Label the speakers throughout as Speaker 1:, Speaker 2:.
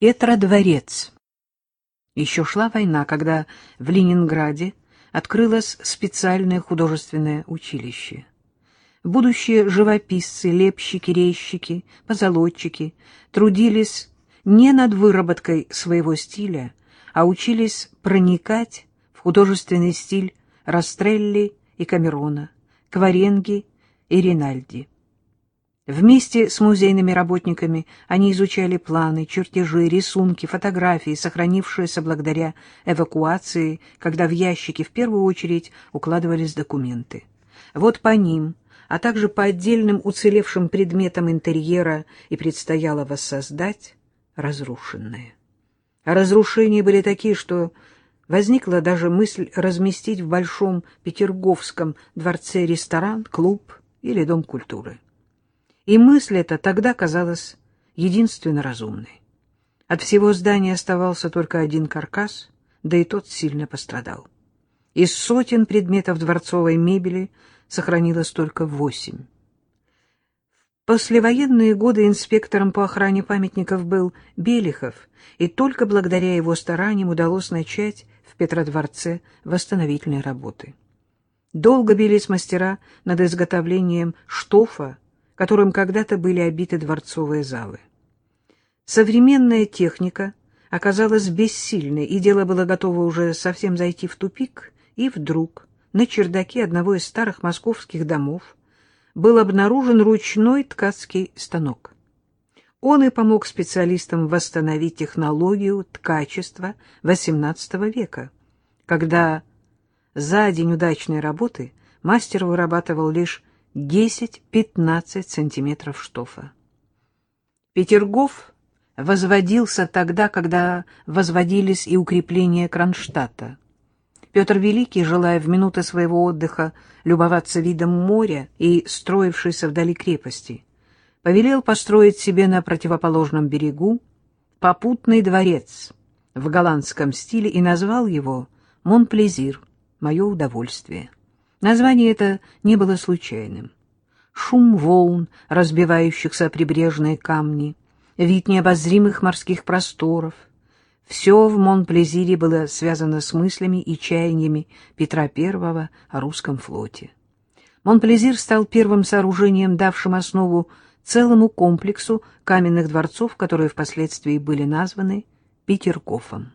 Speaker 1: Петродворец. Еще шла война, когда в Ленинграде открылось специальное художественное училище. Будущие живописцы, лепщики, резчики, позолотчики трудились не над выработкой своего стиля, а учились проникать в художественный стиль Растрелли и Камерона, Кваренги и Ринальди. Вместе с музейными работниками они изучали планы, чертежи, рисунки, фотографии, сохранившиеся благодаря эвакуации, когда в ящики в первую очередь укладывались документы. Вот по ним, а также по отдельным уцелевшим предметам интерьера и предстояло воссоздать разрушенное. Разрушения были такие, что возникла даже мысль разместить в Большом Петерговском дворце ресторан, клуб или дом культуры. И мысль эта тогда казалась единственно разумной. От всего здания оставался только один каркас, да и тот сильно пострадал. Из сотен предметов дворцовой мебели сохранилось только восемь. Послевоенные годы инспектором по охране памятников был Белихов, и только благодаря его стараниям удалось начать в Петродворце восстановительные работы. Долго бились мастера над изготовлением штофа которым когда-то были обиты дворцовые залы. Современная техника оказалась бессильной, и дело было готово уже совсем зайти в тупик, и вдруг на чердаке одного из старых московских домов был обнаружен ручной ткацкий станок. Он и помог специалистам восстановить технологию ткачества XVIII века, когда за день удачной работы мастер вырабатывал лишь 10-15 сантиметров штофа. Петергоф возводился тогда, когда возводились и укрепления Кронштадта. Петр Великий, желая в минуты своего отдыха любоваться видом моря и строившейся вдали крепости, повелел построить себе на противоположном берегу попутный дворец в голландском стиле и назвал его «Монплезир» — «Мое удовольствие». Название это не было случайным. Шум волн, разбивающихся о прибрежные камни, вид необозримых морских просторов — все в Монплезире было связано с мыслями и чаяниями Петра I о русском флоте. Монплезир стал первым сооружением, давшим основу целому комплексу каменных дворцов, которые впоследствии были названы Петергофом.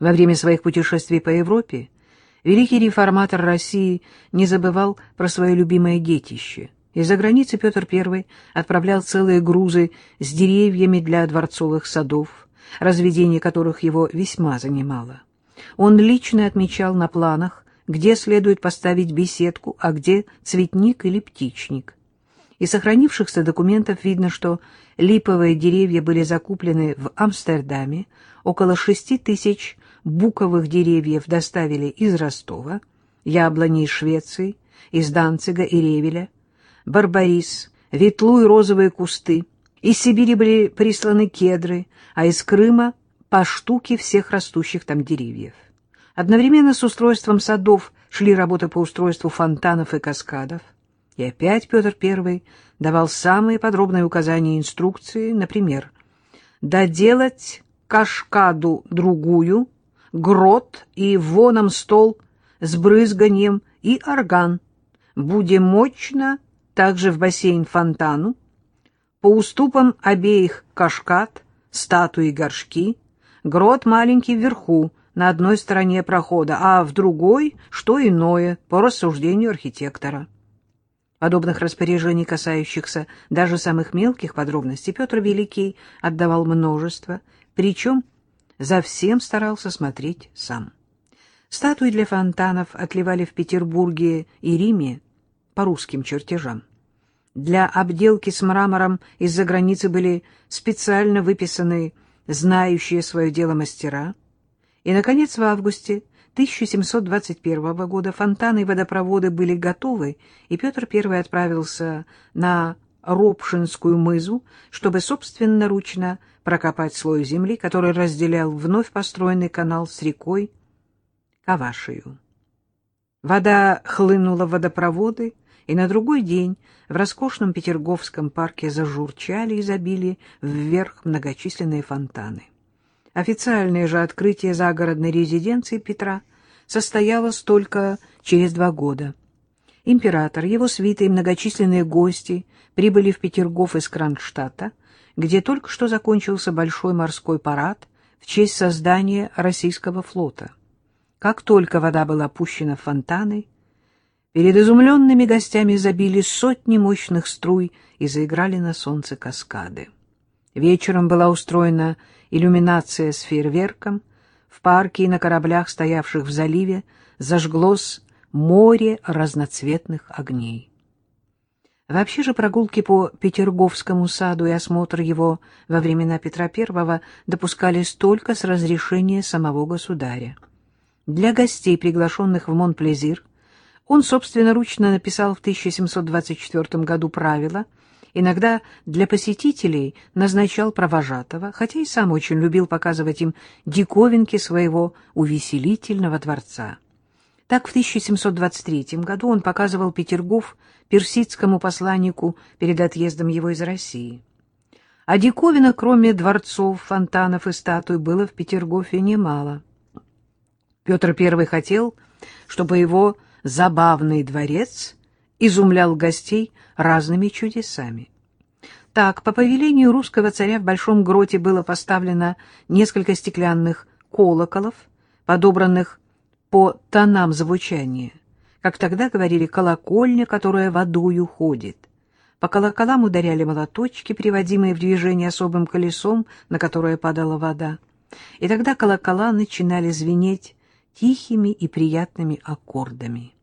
Speaker 1: Во время своих путешествий по Европе Великий реформатор России не забывал про свое любимое детище. Из-за границы Петр I отправлял целые грузы с деревьями для дворцовых садов, разведение которых его весьма занимало. Он лично отмечал на планах, где следует поставить беседку, а где цветник или птичник. Из сохранившихся документов видно, что липовые деревья были закуплены в Амстердаме около шести тысяч буковых деревьев доставили из Ростова, яблони из Швеции, из Данцига и Ревеля, барбарис, ветлу и розовые кусты. Из Сибири были присланы кедры, а из Крыма — по штуке всех растущих там деревьев. Одновременно с устройством садов шли работы по устройству фонтанов и каскадов. И опять Петр I давал самые подробные указания и инструкции, например, доделать кашкаду другую, грот и воном стол с брызганием и орган. Буде мощно также в бассейн фонтану, по уступам обеих кашкад, статуи горшки, грот маленький вверху, на одной стороне прохода, а в другой — что иное, по рассуждению архитектора. Подобных распоряжений, касающихся даже самых мелких подробностей, Петр Великий отдавал множество, причем за всем старался смотреть сам. Статуи для фонтанов отливали в Петербурге и Риме по русским чертежам. Для обделки с мрамором из-за границы были специально выписаны знающие свое дело мастера. И, наконец, в августе 1721 года фонтаны и водопроводы были готовы, и Петр I отправился на Ропшинскую мызу, чтобы собственноручно прокопать слой земли, который разделял вновь построенный канал с рекой Кавашию. Вода хлынула в водопроводы и на другой день в роскошном Петерговском парке зажурчали и забили вверх многочисленные фонтаны. Официальное же открытие загородной резиденции Петра состоялось только через два года. Император, его свита и многочисленные гости прибыли в Петергоф из Кронштадта, где только что закончился большой морской парад в честь создания российского флота. Как только вода была опущена в фонтаны, перед изумленными гостями забили сотни мощных струй и заиграли на солнце каскады. Вечером была устроена иллюминация с фейерверком, в парке и на кораблях, стоявших в заливе, зажглось море разноцветных огней. Вообще же прогулки по Петерговскому саду и осмотр его во времена Петра I допускались только с разрешения самого государя. Для гостей, приглашенных в Монплезир, он собственноручно написал в 1724 году правила, иногда для посетителей назначал провожатого, хотя и сам очень любил показывать им диковинки своего увеселительного дворца. Так в 1723 году он показывал Петергоф персидскому посланнику перед отъездом его из России. А диковинок, кроме дворцов, фонтанов и статуй, было в Петергофе немало. Петр I хотел, чтобы его забавный дворец изумлял гостей разными чудесами. Так, по повелению русского царя в Большом гроте было поставлено несколько стеклянных колоколов, подобранных по тонам звучания, как тогда говорили колокольня, которая водою ходит. По колоколам ударяли молоточки, приводимые в движение особым колесом, на которое падала вода. И тогда колокола начинали звенеть тихими и приятными аккордами.